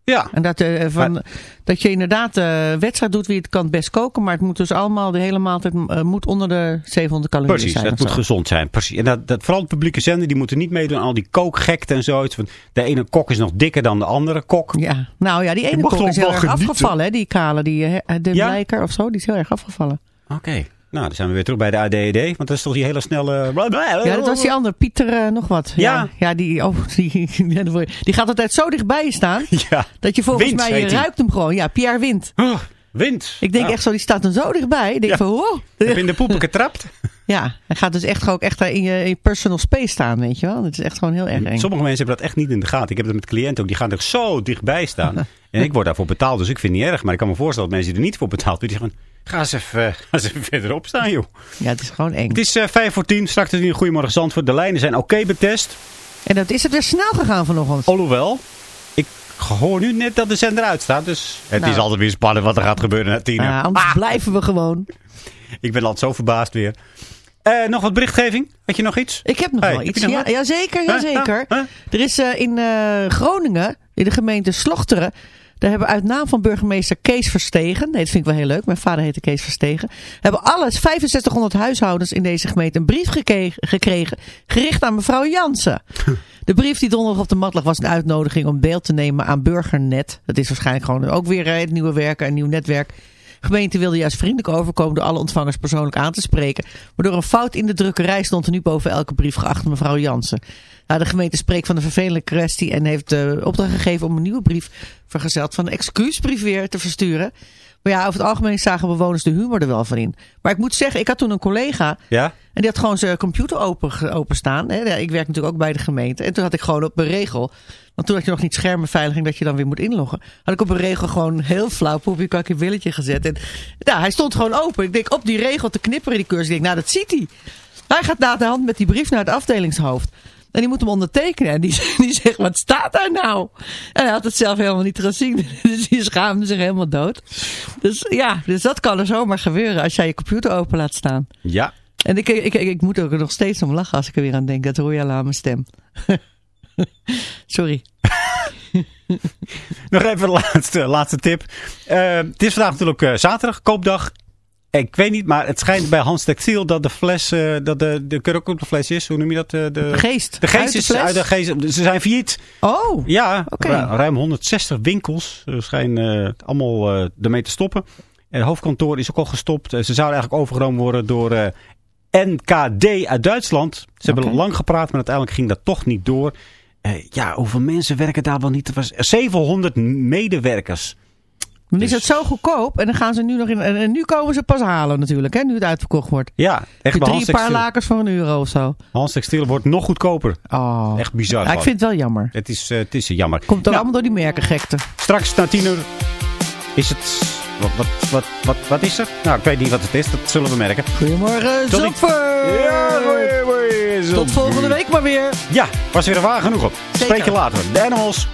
Ja. En dat, eh, van, dat je inderdaad eh wedstrijd doet wie het kan het best koken. Maar het moet dus allemaal, de hele maaltijd eh, moet onder de 700 calorieën Precies, zijn. dat of moet zo. gezond zijn. Precies. En dat, dat, vooral de publieke zender, die moeten niet meedoen aan al die kookgekte en zoiets. Van de ene kok is nog dikker dan de andere kok. Ja, nou ja, die ene kok is heel erg genieten? afgevallen. Hè? Die kale, die de Ja? Blijker of zo, die is heel erg afgevallen. Oké. Nou, dan zijn we weer terug bij de ADD. Want dat is toch die hele snelle... Ja, dat was die andere, Pieter eh, nog wat. Ja, Ja. ja die, oh, <laughs> die, die gaat altijd zo dichtbij je staan. <laughs> Ja. Dat je volgens Wind mij, je die. ruikt hem gewoon. Ja, Pierre Wind. Oh, wind. Ik denk Nou, echt zo, die staat er zo dichtbij. Ik denk Ja. van, wow. Heb je in de poepen getrapt? <laughs> Ja, hij gaat dus echt, gewoon echt daar in je, in je personal space staan, weet je wel. Dat is echt gewoon heel erg eng. Sommige mensen hebben dat echt niet in de gaten. Ik heb dat met cliënten ook. Die gaan er zo dichtbij staan. <laughs> en ik word daarvoor betaald. Dus ik vind het niet erg. Maar ik kan me voorstellen dat mensen die er niet voor betaald worden. Die zeggen, ga eens even, eh, ga eens even verderop staan, joh. Ja, het is gewoon eng. Het is eh, vijf voor tien. Straks is het een Goedemorgen Zandvoort. De lijnen zijn oké betest. En dat is het weer snel gegaan vanochtend. Alhoewel, ik hoor nu net dat de zender uitstaat. Dus het Nou. is altijd weer spannend wat er gaat gebeuren na tien uur. Ja, anders Ah, blijven we gewoon. ik ben altijd zo verbaasd weer. Eh, nog wat berichtgeving? Had je nog iets? Ik heb nog Hey, wel iets. nog Ja, jazeker, jazeker. Huh? Huh? Er is eh, in eh, Groningen, in de gemeente Slochteren... Daar hebben uit naam van burgemeester Kees Verstegen... Nee, dat vind ik wel heel leuk. Mijn vader heette Kees Verstegen. Hebben alle 6500 huishoudens in deze gemeente een brief geke- gekregen... gericht aan mevrouw Jansen. <laughs> De brief die donderdag op de mat lag was een uitnodiging om deel te nemen aan Burgernet. Dat is waarschijnlijk gewoon ook weer het nieuwe werken, een nieuw netwerk. Gemeente wilde juist vriendelijk overkomen door alle ontvangers persoonlijk aan te spreken. Maar door een fout in de drukkerij stond er nu boven elke brief geachte mevrouw Jansen. Nou, de gemeente spreekt van de vervelende kwestie en heeft de opdracht gegeven om een nieuwe brief vergezeld van een excuusbrief weer te versturen. Maar ja, over het algemeen zagen bewoners de humor er wel van in. Maar ik moet zeggen, ik had toen een collega Ja? en die had gewoon zijn computer open, openstaan. Hè. Ik werk natuurlijk ook bij de gemeente. En toen had ik gewoon op een regel. Want toen had je nog niet schermenveiliging dat je dan weer moet inloggen. Had ik op een regel gewoon heel flauw een willetje gezet. En ja, hij stond gewoon open. Ik denk op die regel te knipperen die cursus. Ik denk, nou dat ziet hij. Hij gaat na de hand met die brief naar het afdelingshoofd. En die moet hem ondertekenen. En die, <laughs> die zegt, wat staat daar nou? En hij had het zelf helemaal niet gezien. <laughs> Dus die schaamde zich helemaal dood. Dus ja, dus dat kan er zomaar gebeuren als jij je computer open laat staan. Ja. En ik, ik, ik, ik moet er ook nog steeds om lachen als ik er weer aan denk. Dat hoor je al aan mijn stem. <laughs> Sorry. Nog even de laatste, laatste tip. Eh, het is vandaag natuurlijk eh, zaterdag, koopdag. Ik weet niet, maar het schijnt bij Hans Textiel dat de fles, eh, dat de, de kurk op de fles is. Hoe noem je dat? eh, de Geest. De geest Uit is fles? uit de geest. Ze zijn failliet. Oh, Ja, Oké. ru- ruim 160 winkels eh, schijnen eh, allemaal ermee te stoppen. Het hoofdkantoor is ook al gestopt. Ze zouden eigenlijk overgenomen worden door NKD uit Duitsland. Ze hebben Oké. lang gepraat, maar uiteindelijk ging dat toch niet door. Ja, hoeveel mensen werken daar wel niet? Er was 700 medewerkers. Dan is Dus- het zo goedkoop. En dan gaan ze nu nog in. En, nu komen ze pas halen natuurlijk, hè, nu het uitverkocht wordt. Ja, echt bij drie paar lakens voor een euro of zo. Hans Textiel wordt nog goedkoper. Oh. Echt bizar. Ja, ik vind het wel jammer. Het is, eh, het is jammer. Komt ook Nou, allemaal door die merkengekte. Straks na tien uur is het... Wat, wat, wat, wat, wat is er? Nou, ik weet niet wat het is. Dat zullen we merken. Goedemorgen, Tot Zandvoort. Ja, goeie, goeie, Tot volgende week maar weer. Ja, was weer een waar genoeg op. Zeker. Spreek je later. De Animals.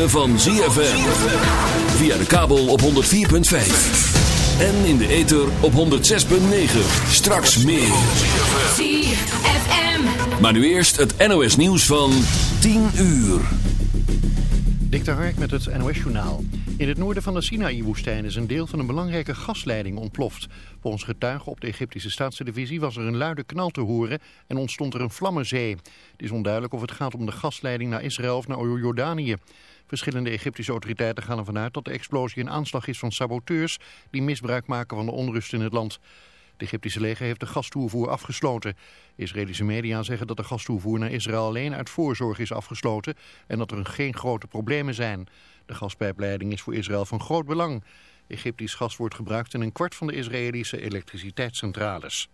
Ritme van ZFM. Via de kabel op 104.5. En in de ether op 106.9. Straks meer. ZFM. Maar nu eerst het NOS nieuws van 10 uur. Dik de Hark met het NOS-journaal. In het noorden van de Sinaï-woestijn is een deel van een belangrijke gasleiding ontploft. Volgens getuigen op de Egyptische staatstelevisie was er een luide knal te horen en ontstond er een vlammenzee. Het is onduidelijk of het gaat om de gasleiding naar Israël of naar Jordanië. Verschillende Egyptische autoriteiten gaan ervan uit dat de explosie een aanslag is van saboteurs die misbruik maken van de onrust in het land. Het Egyptische leger heeft de gastoevoer afgesloten. Israëlische media zeggen dat de gastoevoer naar Israël alleen uit voorzorg is afgesloten en dat er geen grote problemen zijn. De gaspijpleiding is voor Israël van groot belang. Egyptisch gas wordt gebruikt in een kwart van de Israëlische elektriciteitscentrales.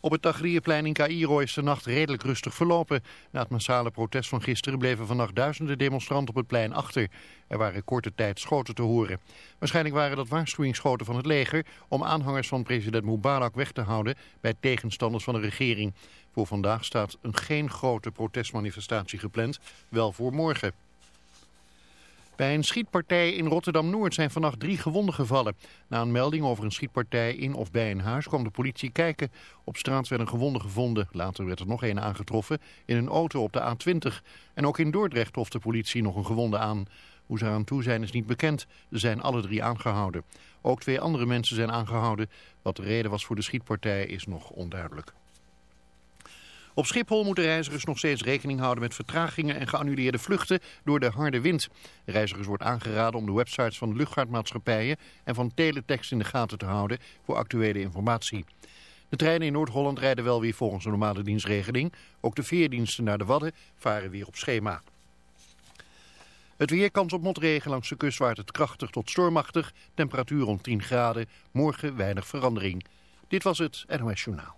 Op het Tahrirplein in Cairo is de nacht redelijk rustig verlopen. Na het massale protest van gisteren bleven vannacht duizenden demonstranten op het plein achter. Er waren korte tijd schoten te horen. Waarschijnlijk waren dat waarschuwingsschoten van het leger om aanhangers van president Mubarak weg te houden bij tegenstanders van de regering. Voor vandaag staat een geen grote protestmanifestatie gepland, wel voor morgen. Bij een schietpartij in Rotterdam-Noord zijn vannacht drie gewonden gevallen. Na een melding over een schietpartij in of bij een huis kwam de politie kijken. Op straat werd een gewonde gevonden. Later werd er nog een aangetroffen in een auto op de A20. En ook in Dordrecht trof de politie nog een gewonde aan. Hoe ze eraan toe zijn is niet bekend. Ze zijn alle drie aangehouden. Ook twee andere mensen zijn aangehouden. Wat de reden was voor de schietpartij is nog onduidelijk. Op Schiphol moeten reizigers nog steeds rekening houden met vertragingen en geannuleerde vluchten door de harde wind. Reizigers wordt aangeraden om de websites van luchtvaartmaatschappijen en van teletext in de gaten te houden voor actuele informatie. De treinen in Noord-Holland rijden wel weer volgens de normale dienstregeling. Ook de veerdiensten naar de Wadden varen weer op schema. Het weer kans op motregen langs de kust waait het krachtig tot stormachtig. Temperatuur rond 10 graden. Morgen weinig verandering. Dit was het NOS Journaal.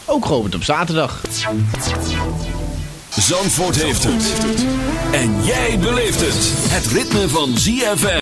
ook geopend op zaterdag. Zandvoort heeft het. En jij beleeft het. Het ritme van ZFM.